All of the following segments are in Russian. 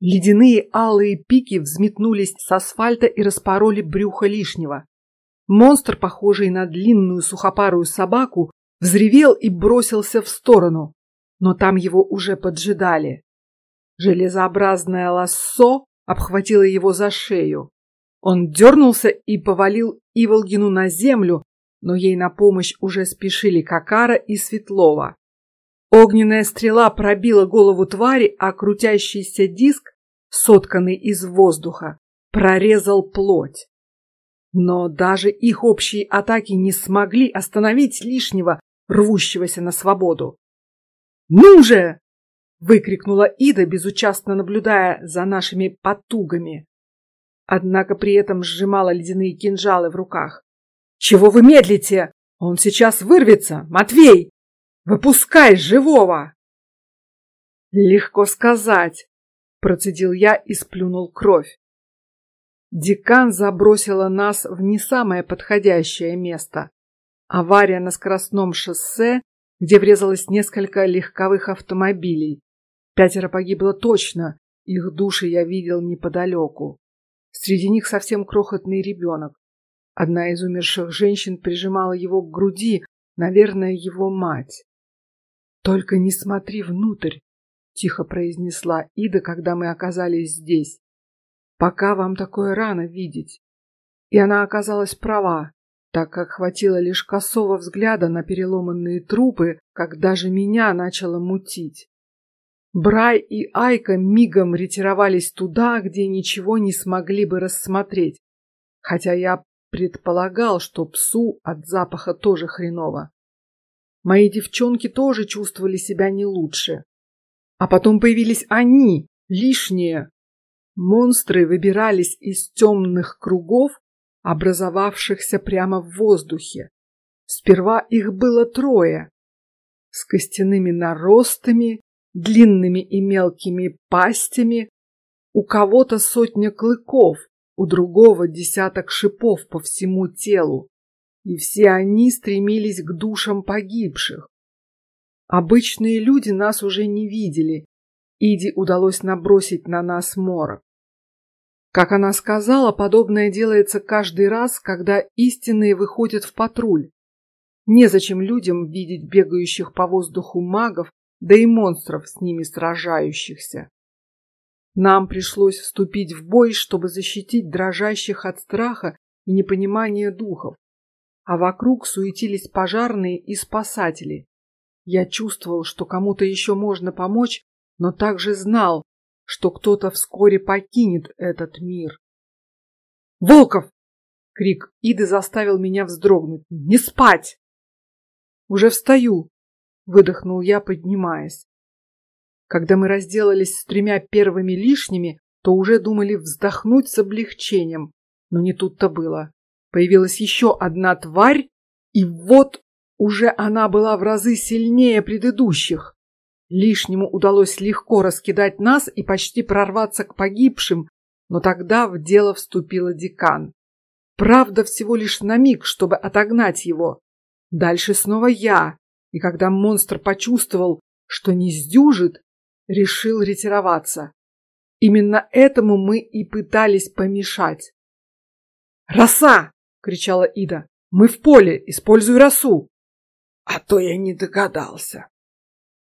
Ледяные алые пики взметнулись с асфальта и распороли брюхо лишнего. Монстр, похожий на длинную сухопарую собаку, взревел и бросился в сторону, но там его уже поджидали. Железообразное лассо обхватило его за шею. Он дернулся и повалил Иволгину на землю, но ей на помощь уже спешили Какара и Светлова. Огненная стрела пробила голову твари, а крутящийся диск, сотканный из воздуха, прорезал плоть. Но даже их общие атаки не смогли остановить лишнего, рвущегося на свободу. Ну же! выкрикнула Ида, безучастно наблюдая за нашими потугами. Однако при этом сжимала ледяные кинжалы в руках. Чего вы медлите? Он сейчас вырвется, Матвей! Выпускай живого! Легко сказать, процедил я и сплюнул кровь. Декан забросила нас в не самое подходящее место. Авария на скоростном шоссе, где врезалось несколько легковых автомобилей. Пятеро погибло точно, их души я видел неподалеку. Среди них совсем крохотный ребенок. Одна из умерших женщин прижимала его к груди, наверное, его мать. Только не смотри внутрь, тихо произнесла Ида, когда мы оказались здесь. Пока вам такое рано видеть. И она оказалась права, так как хватило лишь косого взгляда на переломанные трупы, как даже меня начало мутить. Брай и Айка мигом ретировались туда, где ничего не смогли бы рассмотреть, хотя я предполагал, что псу от запаха тоже хреново. Мои девчонки тоже чувствовали себя не лучше. А потом появились они, лишние, Монстры выбирались из темных кругов, образовавшихся прямо в воздухе. Сперва их было трое, с костяными наростами, длинными и мелкими пастями, у кого-то сотня клыков, у другого десяток шипов по всему телу, и все они стремились к душам погибших. Обычные люди нас уже не видели. Иди удалось набросить на нас морок. Как она сказала, подобное делается каждый раз, когда истинные выходят в патруль. Незачем людям видеть бегающих по воздуху магов, да и монстров с ними сражающихся. Нам пришлось вступить в бой, чтобы защитить дрожащих от страха и непонимания духов, а вокруг суетились пожарные и спасатели. Я чувствовал, что кому-то еще можно помочь, но также знал, что кто-то вскоре покинет этот мир. Волков! Крик Иды заставил меня вздрогнуть. Не спать! Уже встаю, выдохнул я, поднимаясь. Когда мы разделались с тремя первыми лишними, то уже думали вздохнуть с облегчением, но не тут-то было. Появилась еще одна тварь, и вот уже она была в разы сильнее предыдущих. Лишнему удалось легко раскидать нас и почти прорваться к погибшим, но тогда в дело вступила декан. Правда, всего лишь на миг, чтобы отогнать его. Дальше снова я, и когда монстр почувствовал, что не сдюжит, решил ретироваться. Именно этому мы и пытались помешать. Роса! Кричала Ида. Мы в поле, используй росу. А то я не догадался.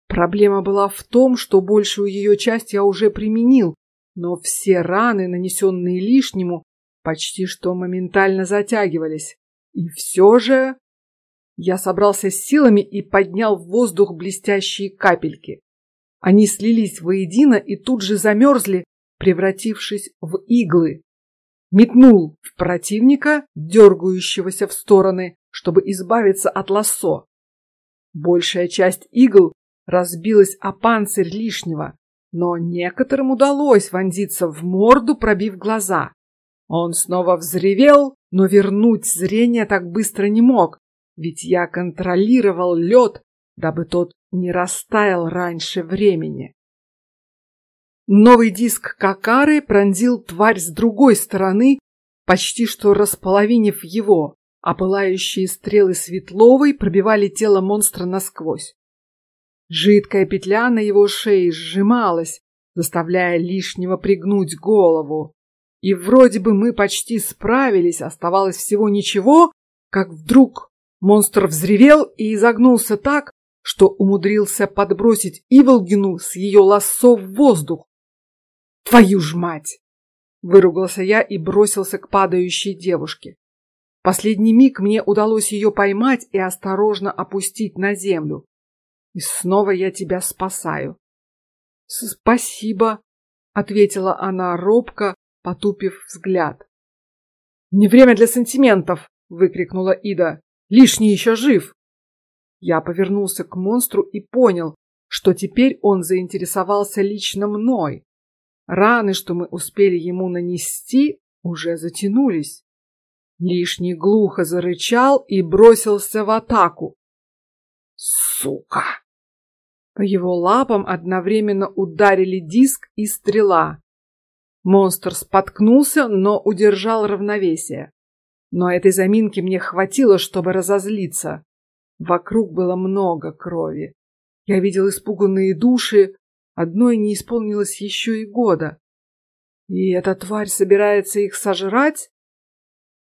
Проблема была в том, что большую ее часть я уже применил, но все раны, нанесенные лишнему, почти что моментально затягивались. И все же я собрался с силами и поднял в воздух блестящие капельки. Они слились воедино и тут же замерзли, превратившись в иглы. Метнул в противника, дергающегося в стороны, чтобы избавиться от лассо. Большая часть игл разбилась о панцирь лишнего, но некоторым удалось вонзиться в морду, пробив глаза. Он снова взревел, но вернуть зрение так быстро не мог, ведь я контролировал лед, дабы тот не растаял раньше времени. Новый диск Какары пронзил тварь с другой стороны, почти что располовинив его, а пылающие стрелы Светловой пробивали тело монстра насквозь. Жидкая петля на его шее сжималась, заставляя лишнего пригнуть голову. И вроде бы мы почти справились, оставалось всего ничего, как вдруг монстр взревел и изогнулся так, что умудрился подбросить Иволгину с ее лассо в воздух. Твою ж мать! Выругался я и бросился к падающей девушке. Последний миг мне удалось ее поймать и осторожно опустить на землю. И снова я тебя спасаю. Спасибо, ответила она робко, потупив взгляд. Не время для сантиментов, выкрикнула Ида. Лишний еще жив. Я повернулся к монстру и понял, что теперь он заинтересовался лично мной. Раны, что мы успели ему нанести, уже затянулись. Лишний глухо зарычал и бросился в атаку. Сука! По его лапам одновременно ударили диск и стрела. Монстр споткнулся, но удержал равновесие. Но этой заминки мне хватило, чтобы разозлиться. Вокруг было много крови. Я видел испуганные души, одной не исполнилось еще и года. И эта тварь собирается их сожрать?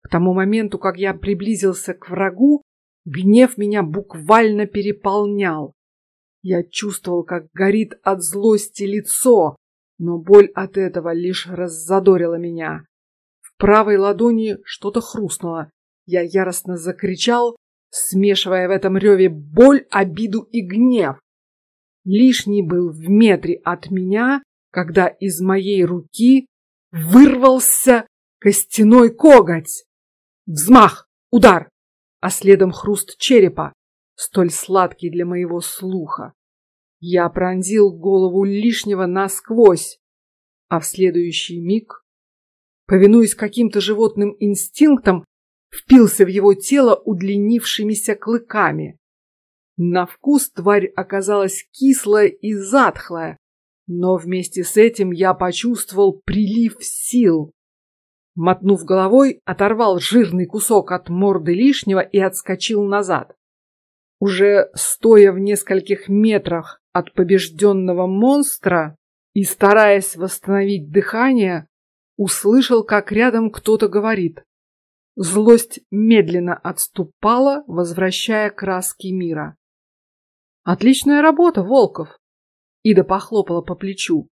К тому моменту, как я приблизился к врагу, гнев меня буквально переполнял. Я чувствовал, как горит от злости лицо, но боль от этого лишь раззадорила меня. В правой ладони что-то хрустнуло. Я яростно закричал, смешивая в этом реве боль, обиду и гнев. Лишний был в метре от меня, когда из моей руки вырвался костяной коготь. Взмах, удар, а следом хруст черепа, столь сладкий для моего слуха. Я пронзил голову лишнего насквозь, а в следующий миг, повинуясь каким-то животным инстинктам, впился в его тело удлинившимися клыками. На вкус тварь оказалась кислая и затхлая, но вместе с этим я почувствовал прилив сил. Мотнув головой, оторвал жирный кусок от морды лишнего и отскочил назад. Уже стоя в нескольких метрах от побежденного монстра и стараясь восстановить дыхание, услышал, как рядом кто-то говорит. Злость медленно отступала, возвращая краски мира. Отличная работа, Волков. Ида похлопала по плечу.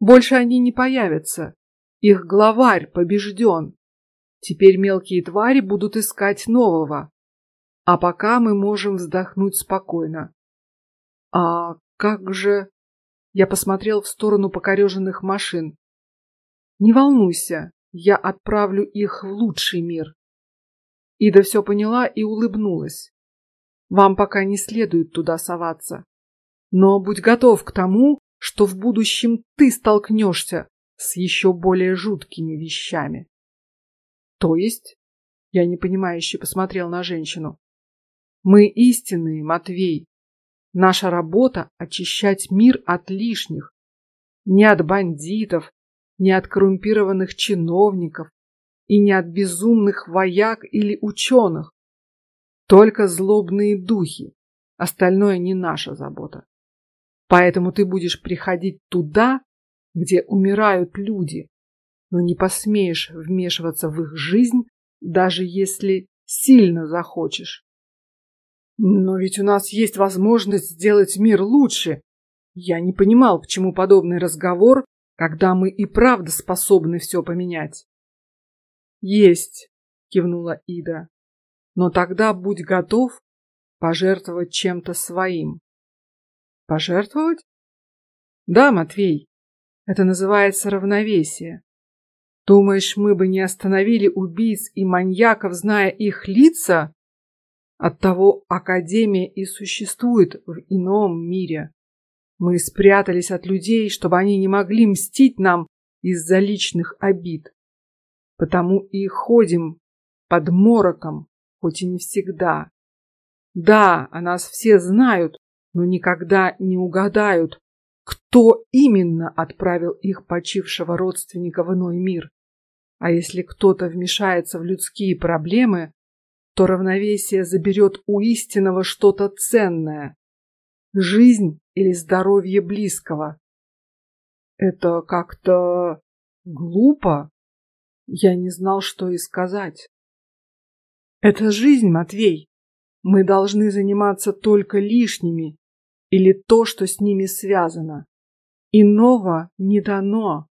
Больше они не появятся. Их главарь побежден. Теперь мелкие твари будут искать нового. А пока мы можем вздохнуть спокойно. А как же? Я посмотрел в сторону покореженных машин. Не волнуйся, я отправлю их в лучший мир. Ида все поняла и улыбнулась. Вам пока не следует туда соваться, но будь готов к тому, что в будущем ты столкнешься с еще более жуткими вещами. То есть, я непонимающе посмотрел на женщину. Мы истинные, Матвей. Наша работа очищать мир от лишних, не от бандитов, не от коррумпированных чиновников и не от безумных вояк или ученых. Только злобные духи. Остальное не наша забота. Поэтому ты будешь приходить туда, где умирают люди, но не посмеешь вмешиваться в их жизнь, даже если сильно захочешь. Но ведь у нас есть возможность сделать мир лучше. Я не понимал, к чему подобный разговор, когда мы и правда способны все поменять. Есть, кивнула Ида. Но тогда будь готов пожертвовать чем-то своим. Пожертвовать? Да, Матвей. Это называется равновесие. Думаешь, мы бы не остановили убийц и маньяков, зная их лица? Оттого Академия и существует в ином мире. Мы спрятались от людей, чтобы они не могли мстить нам из-за личных обид. Потому и ходим под мороком, хоть и не всегда. Да, о нас все знают, но никогда не угадают, кто именно отправил их почившего родственника в иной мир. А если кто-то вмешается в людские проблемы, то равновесие заберет у истинного что-то ценное, жизнь или здоровье близкого. Это как-то глупо. Я не знал, что и сказать. Это жизнь, Матвей. Мы должны заниматься только лишними или то, что с ними связано. Иного не дано.